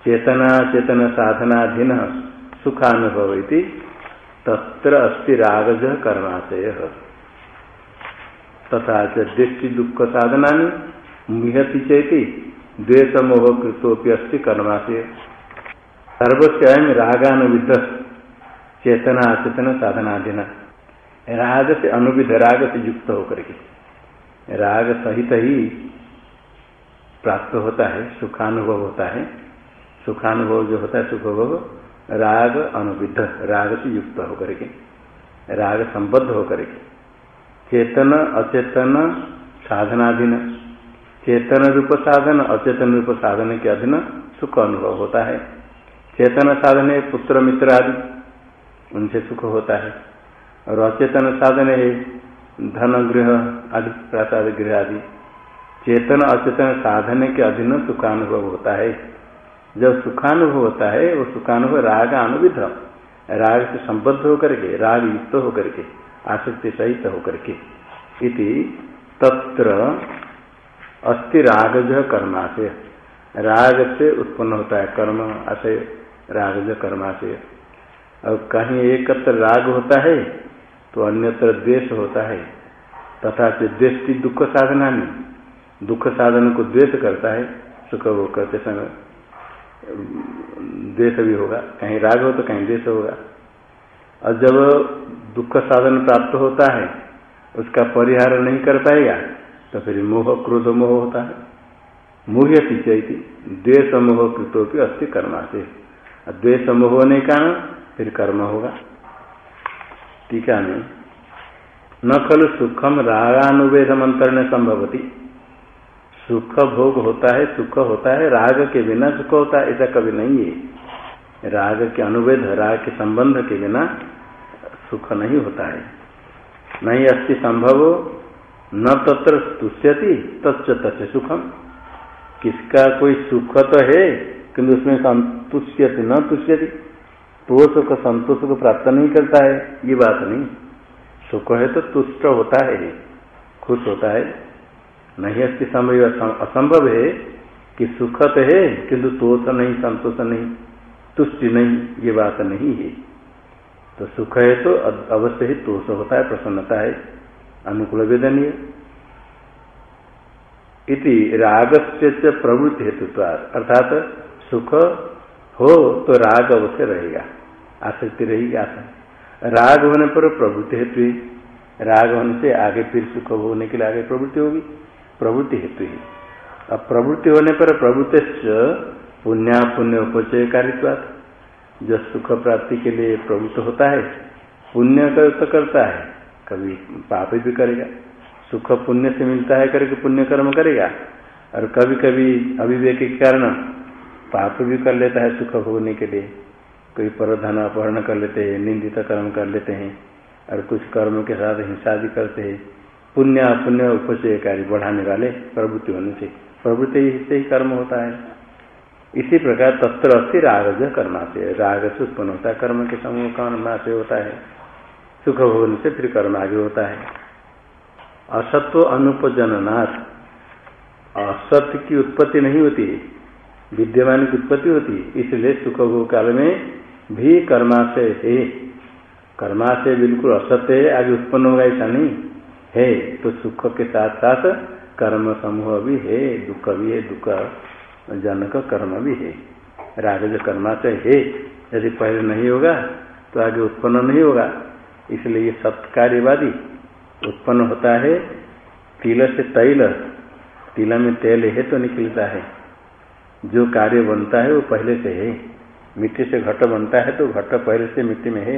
चेतना चेतन साधनाधीन सुखानुभव तत्र अस्ति रागज कर्माशय। तथा दृष्टि दुख साधना मुहति चेती द्वेष कृतोपि अस्थि कर्मा से सर्वस्वयं रागानुविध चेतना चेतन राग से अनुविध राग से युक्त होकर के। राग सहित ही प्राप्त होता है, सुखानुभव होता है। सुखानुभव जो होता है, सुखभोग राग अनुविध राग से युक्त होकर के, राग संबद्ध होकर के, चेतन, अचेतन, साधनाधीन, चेतन रूप साधन, अचेतन रूप साधन के अधीन सुख अनुभव होता है। चेतन साधन है, पुत्र, मित्र आदि, उनसे सुख होता है। और अचेतन साधन है, धन, गृह आदि, प्रसाद, गृह आदि। चेतन, अचेतन साधन के अधीन सुखानुभव होता है। जब सुखानुभव होता है, वो सुखानुभव राग अनुविध राग से संबद्ध होकर के, राग युक्त होकर के, आसक्ति सहित होकर के। इति तत्र अस्थि रागज कर्माशय। राग से उत्पन्न होता है, कर्म आशय रागज कर्माशय। और कहीं एकत्र राग होता है तो अन्यत्र द्वेष होता है। तथा से द्वेष की दुख साधना नहीं दुख साधन को द्वेष करता है, सुख वो करते समय द्वेष भी होगा, कहीं राग हो तो कहीं द्वेष होगा। और जब दुख साधन प्राप्त होता है, उसका परिहार नहीं कर पाएगा तो फिर मोह, क्रोध मोह होता है। मोहती चैती द्वेष मोह कृतो भी अस्थि कर्मा से द्वेष मोह होने का फिर कर्म होगा। टीका में न खल सुखम रागानुवेद मंत्र संभवती। सुख भोग होता है, सुख होता है, राग के बिना सुख होता है, ऐसा कभी नहीं है। राग के अनुवेद, राग के संबंध के बिना सुख नहीं होता है। नहीं अस्थि संभव, न तत्र तुष्यति तच्च तच्च सुखम। किसका कोई सुख तो है, किंतु उसमें संतुष्ट न तुष्यति तो सुख संतोष को प्राप्त नहीं करता है, ये बात नहीं। सुख है तो तुष्ट होता है, खुश होता है। नहीं अस्ति समय असंभव है कि सुख तो है, किंतु तोष नहीं, संतोष नहीं, तुष्टि नहीं, ये बात नहीं है। तो सुख है तो अवश्य ही तोष होता है, प्रसन्नता है, अनुकूल वेदनीय। इति राग से प्रवृत्ति हेतु अर्थात सुख हो तो राग अवश्य रहेगा। आसक्ति रहेगी आसक्ति राग होने पर प्रवृत्ति हेतु राग होने से आगे फिर सुख होने के लिए आगे प्रवृत्ति होगी। प्रवृत्ति हेतु ही। अब प्रवृत्ति होने पर प्रवृत्ति पुण्या पुण्य उपचय कारित्वात। जो सुख प्राप्ति के लिए प्रवृत्त होता है, पुण्य कर तो करता है, कभी पाप भी करेगा। सुख पुण्य से मिलता है, करके पुण्य कर्म करेगा। और कभी कभी अभिवेक के कारण पाप भी कर लेता है सुख भोगने के लिए। कोई परधन अपहरण कर लेते हैं, निंदित कर्म कर लेते हैं, और कुछ कर्म के साथ हिंसा भी करते हैं। पुण्य अपुण्य कार्य बढ़ाने वाले प्रवृत्ति होने से। प्रवृत्ति से ही कर्म होता है। इसी प्रकार तत्र अस्थि राग कर्मा से राग से उत्पन्न होता है, कर्म के समूह कर्माशय होता है। सुख भोगने से फिर कर्म आगे होता है। असत्व अनुपजननाथ असत्य की उत्पत्ति नहीं होती विद्यमान की उत्पत्ति होती इसलिए सुख भोग काल में भी कर्माशय है। कर्माशय बिल्कुल असत्य है, आगे उत्पन्न होगा ऐसा नहीं। है तो सुख के साथ साथ कर्म समूह भी है, दुख भी है, दुख जनक कर्म भी है। राग जो कर्माशय है, यदि पहले नहीं होगा तो आगे उत्पन्न नहीं होगा। इसलिए ये सत्कार्यवादी उत्पन्न होता है, तिल से तैल। तिल में तेल है तो निकलता है। जो कार्य बनता है वो पहले से है। मिट्टी से घट बनता है तो घट पहले से मिट्टी में है।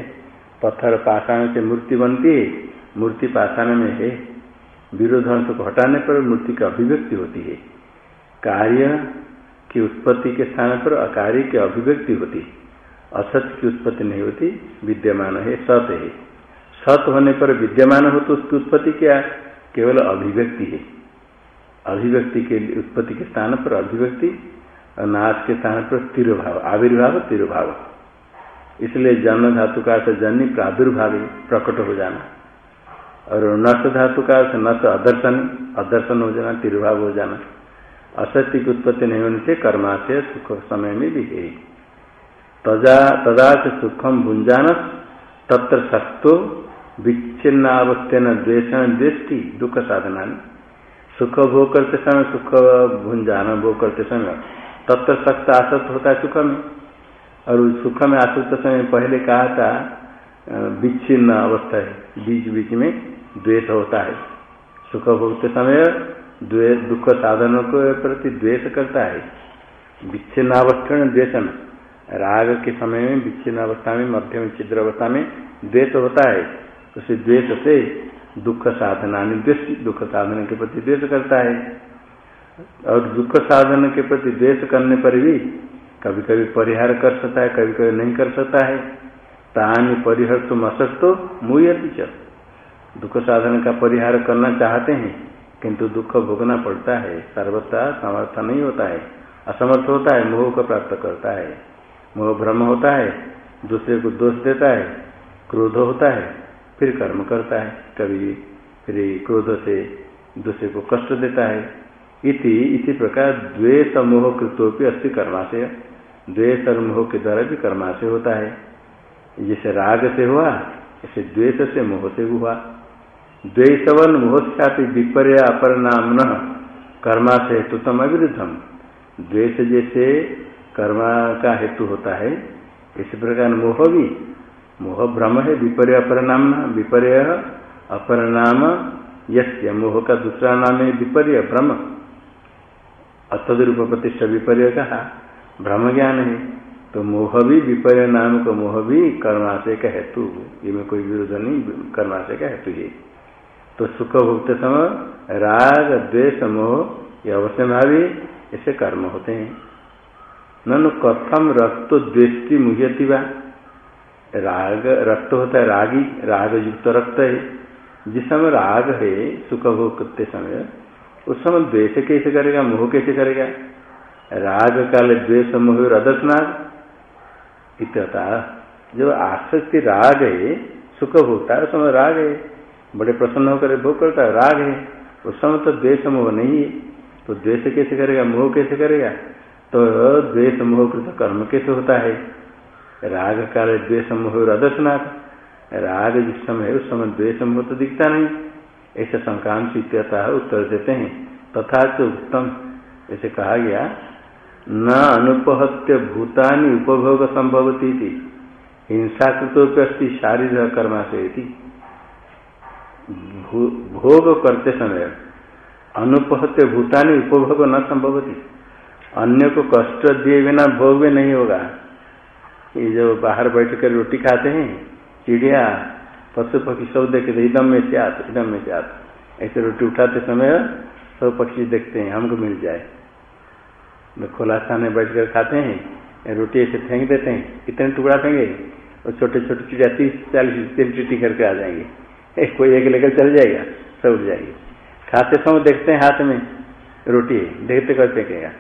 पत्थर पाषाण से मूर्ति बनती है। मूर्ति पाषाण में है, विरोधांश को हटाने पर मूर्ति की अभिव्यक्ति होती है। कार्य की उत्पत्ति के स्थान पर अकार्य की अभिव्यक्ति होती असत की उत्पत्ति नहीं होती, विद्यमान है, सत है। सत होने पर विद्यमान हो तो उसकी उत्पत्ति क्या? केवल अभिव्यक्ति है। अभिव्यक्ति के उत्पत्ति के स्थान पर अभिव्यक्ति, और नाश के स्थान पर तिरुभाव, आविर्भाव, तिरुभाव। इसलिए जन्म धातु का जन्य प्रादुर्भाव प्रकट हो जाना। और नष्ट धातु का अर्थ नष्ट अदर्शन अदर्शन हो जाना, तिरुभाव हो जाना। असत्य की उत्पत्ति नहीं होने से कर्मा से सुख समय में भी है। तदा से सुखम भुंजान तत्र सस्तो विच्छिन्नावस्थेन द्वेषण दृष्टि दुख साधना सुख भोग करते समय सुख भुंजान भोग करते समय तत्र सख्त आसक्त होता है सुख में और सुख में आसक्त समय पहले कहा था विच्छिन्न अवस्था है बीच बीच में द्वेष होता है। सुख भोगते समय दुख साधनों को प्रति द्वेष करता है। विच्छिन्नावस्था द्वेषण। राग के समय में विच्छिन्न अवस्था में, मध्यम छिद्र अवस्था में द्वेष होता है। उसे द्वेष से दुख साधना द्वेष दुख साधन के प्रति द्वेष करता है। और दुख साधन के प्रति द्वेष करने पर भी कभी कभी परिहार कर सकता है कभी कभी नहीं कर सकता है। तानी परिहर तुम असस्तो मुयती चल दुख साधन का परिहार करना चाहते हैं, किंतु दुख भोगना पड़ता है, सर्वथा समर्थ नहीं होता है, असमर्थ होता है, मोह को प्राप्त करता है। मोह भ्रम होता है, दूसरे को दोष देता है, क्रोध होता है, फिर कर्म करता है, कभी फिर क्रोध से दूसरे को कष्ट देता है। इति इसी प्रकार द्वेष मोह कृतोपि अस्थि कर्माशय, द्वेष और मोह के द्वारा भी कर्माशय होता है। जैसे राग से हुआ, ऐसे द्वेष से मोह से हुआ। द्वेषवन मोहस्यापि विपर्य अपर नाम हेतु तम अविरुद्धम द्वेष जैसे कर्मा का हेतु होता है, इसी प्रकार मोह भी। मोह भ्रम है, विपर्य अपर नाम न विपर्य अपर नाम यस्य मोह का दूसरा नाम है विपर्य भ्रम अतदरूप प्रतिष्ठा विपर्य कहा भ्रम ज्ञान है तो मोह भी विपर्य नाम का मोह भी कर्माशय का हेतु। ये में कोई विरोध नहीं, कर्माशय का हेतु है। तो सुख भोगते समय राग, द्वेष, मोह, ये अवश्य भावी ऐसे कर्म होते हैं। ननु कथम रक्त द्वेष्टि मुह्यति वा। राग, रक्त होता है रागी राग युक्त रक्त है। जिस समय राग है, सुख भोग करते समय, उस समय द्वेष कैसे करेगा, मोह कैसे करेगा? राग काल द्वेष, मोह रदस्नाग इत्यता जो आसक्ति राग है, सुख भोगता है, उस समय राग है। बड़े प्रसन्न होकर भोग करता है, राग है उस समय तो द्वेष मोह नहीं है। तो द्वेष कैसे करेगा? मोह कैसे करेगा? तो द्वेष मोह कृत कर्म कैसे होता है? राग काल द्वेष मोह रदस्नाथ राग जिस समय है, उस समय द्वेष मोह तो दिखता नहीं। ऐसे संक्रांत इत्यता उत्तर देते हैं। तथा तो उत्तम। ऐसे कहा गया, न अनुपहत्य भूतानी उपभोग संभवती थी। हिंसाकृतोप्यस्ति शारीरिक कर्मा से भोग करते समय अनुपहत्य भूतानी उपभोग न संभवती। अन्य को कष्ट दिए बिना भोग भी नहीं होगा। ये जो बाहर बैठ कर रोटी खाते हैं, चिड़िया पशु पक्षी सब देखते इदम में से इदम में आते। ऐसे रोटी उठाते समय सब पक्षी देखते हैं, हमको मिल जाए। तो खुला स्थान में बैठ कर खाते हैं रोटी ऐसे फेंक देते हैं, इतने टुकड़ा फेंगे और छोटे छोटे चिड़िया तीस, चालीस तीन टिटी करके आ जाएँगे। कोई एक लेकर चल जाएगा, सब उठ जाएगी। खाते समय देखते हैं हाथ में रोटी, देखते कर फेंकेगा।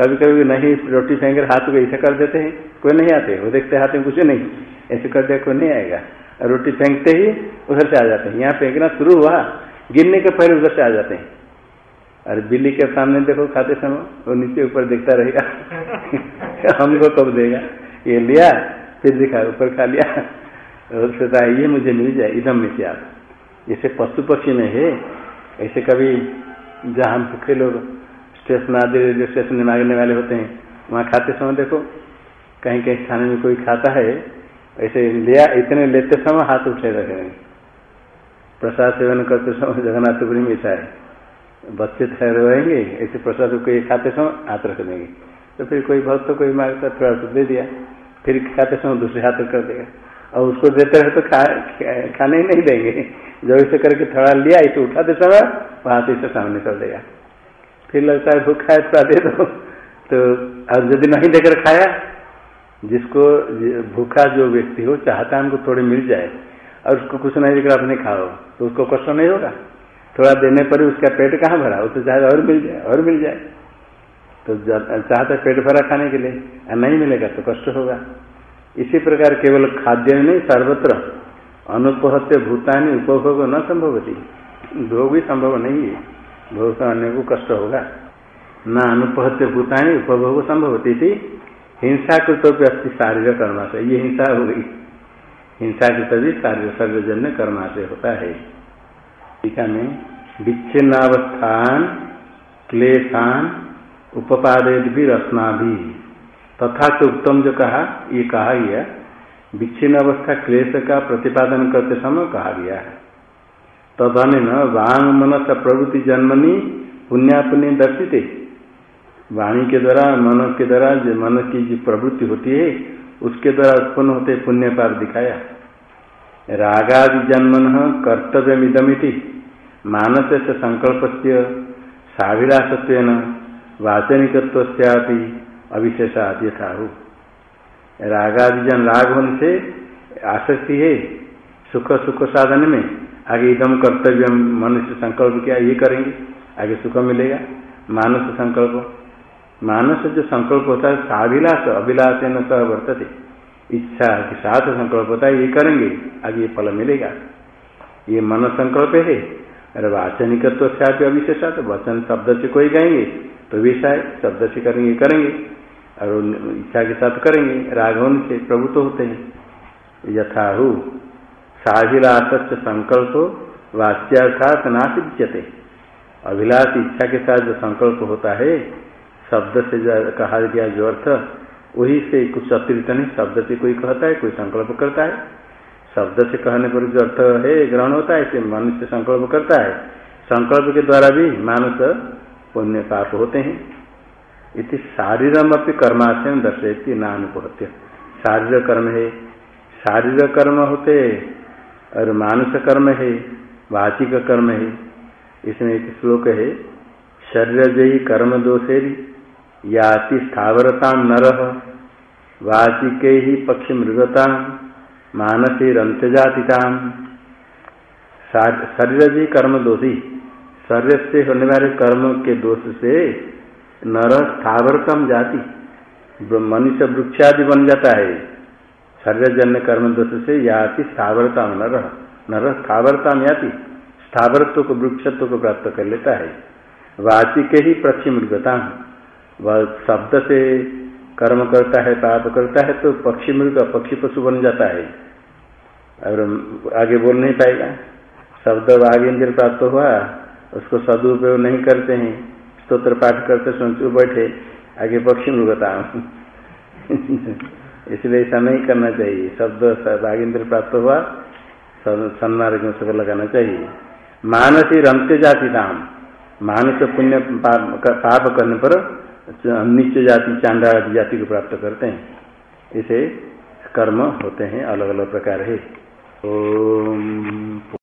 कभी कभी नहीं, रोटी फेंक हाथ को ऐसे कर देते हैं, कोई नहीं आते, वो देखते हाथ में कुछ नहीं, ऐसे कर दे कोई नहीं आएगा। रोटी फेंकते ही उधर से आ जाते हैं। यहाँ फेंकना शुरू हुआ गिरने के पहले उधर से आ जाते हैं। और बिल्ली के सामने देखो खाते समय, वो नीचे ऊपर देखता रहेगा। हमको कब देगा? ये लिया, फिर दिखा, ऊपर खा लिया। है ये मुझे मिल जाए इधम में से आप। जैसे पशु पक्षी में है, ऐसे कभी जहाँ भूखे लोग स्टेशन आदि रेलवे स्टेशन मांगने वाले होते हैं, वहाँ खाते समय देखो कहीं कहीं खाने में कोई खाता है, ऐसे लिया, इतने लेते समय हाथ उठे रखेंगे प्रसाद सेवन करते समय जगन्नाथपुरी में ऐसा है बच्चे ठहरे रहेंगे, ऐसे प्रसाद को खाते समय हाथ रख देंगे। तो फिर कोई भक्त तो कोई माँगता, थोड़ा सा दे दिया, फिर खाते समय दूसरे हाथ कर देगा। और उसको देते रहे तो खा, खाने ही नहीं देंगे। जो इसे करके थोड़ा लिया इसे उठा उठाते समय वहाँ हाथ इसे सामने कर देगा फिर लगता है भूखा है थोड़ा दे दो। तो अब यदि नहीं देकर खाया जिसको भूखा जो व्यक्ति हो चाहता है हमको थोड़ी मिल जाए और उसको कुछ नहीं देकर अपने खाओ तो उसको कष्ट नहीं होगा। थोड़ा देने पर ही उसका पेट कहाँ भरा? उसको चाहे और मिल जाए और मिल जाए। तो चाहता है पेट भरा खाने के लिए नहीं मिलेगा तो कष्ट होगा। इसी प्रकार केवल खाद्य में नहीं, सर्वत्र अनुपहत्य भूतानी उपभोग न संभवती। भोग भी संभव नहीं है। भोग से अन्य को कष्ट होगा। न अनुपहत्य भूतानी उपभोग संभवती थी हिंसा कृत अस्थि शारीरिक कर्मा से ये हिंसा हो गई। हिंसा कृत भी शारीरिक, सर्वजन्य कर्मा से होता है। टीका में विच्छिन्नावस्थान, क्लेशान उपादेद भी रसना भी तथा तो उत्तम जो कहा, ये कहा गया, विच्छिन्न अवस्था क्लेश का प्रतिपादन करते समय कहा गया है। तदन वांग मनस प्रवृत्ति जन्मनी पुण्या पुण्य दर्शित। वाणी के द्वारा, मन के द्वारा जो मन की जो प्रवृत्ति होती है, उसके द्वारा उत्पन्न होते पुण्य पार दिखाया। रागादि जन्मन कर्तव्य इदमिति मानस से संकल्प से साविलासत्व वाचनिकत्व अविशेषाद यथा हो रागादि जन राग होने से आसक्ति है सुख सुख साधन में। आगे एकदम कर्तव्य मनुष्य संकल्प किया, ये करेंगे। आगे सुख मिलेगा। मानस संकल्प। मानस जो संकल्प होता है, साभिलाष, अभिलाष न सह वर्तते। इच्छा के साथ संकल्प होता है, ये करेंगे। आगे ये फल मिलेगा। ये मन संकल्प है। अरे वाचनिकत्व से आप अविशेषा तो वचन शब्द से कोई कहेंगे तो विषय शब्द से करेंगे करेंगे। और इच्छा के साथ करेंगे। राघवन से प्रभु तो होते हैं। यथाहु साभिलाष संकल्प वाच्यार्थात नाशिष्यते अभिलाष इच्छा के साथ जो संकल्प होता है, शब्द से कहा गया जो अर्थ, वही से कुछ अतिरिक्त नहीं, शब्द से कोई कहता है, कोई संकल्प करता है। शब्द से कहने पर जो अर्थ है, ग्रहण होता है मनुष्य संकल्प करता है। संकल्प के द्वारा भी मानस पुण्य पाप होते हैं। इति शारीरम अपनी कर्माशय दर्शयती नानुपहत्य। शारीर कर्म है शारीर कर्म होते, और मानस कर्म है, वाचिक कर्म है, इसमें एक श्लोक है शरीर जयी कर्म दोषेरी, याति स्थावरता नर, वाचिक ही पक्षी मृगता, मानसी रंतजातिता शरीर भी कर्म दोषी शरीर से होने वाले कर्म के दोष से नर स्थावरतम जाति। मनुष्य वृक्षादि बन जाता है। शरीर जन्य कर्म दोष से याति स्थावरता नर। नर स्थावरता याति। स्थावरत्व को वृक्षत्व को प्राप्त कर लेता है। वाची के ही पक्षी मृगता। वह शब्द से कर्म करता है, पाप करता है तो पक्षी मृग, पक्षी पशु बन जाता है। और आगे बोल नहीं पाएगा। शब्द आगे इंद्र प्राप्त हुआ, उसको सदुपयोग नहीं करते हैं। स्त्रोत्र पाठ करते सुन बैठे, आगे पक्षी मृगता इसलिए ऐसा नहीं करना चाहिए। शब्द आगे प्राप्त हुआ सन्मार्ग में लगाना चाहिए। मानसी रमते जाति दाम मानस पुण्य पाप करने पर नीचे जाति चांडा आदि जाति को प्राप्त करते हैं। इसे कर्म होते हैं अलग अलग प्रकार है। ओम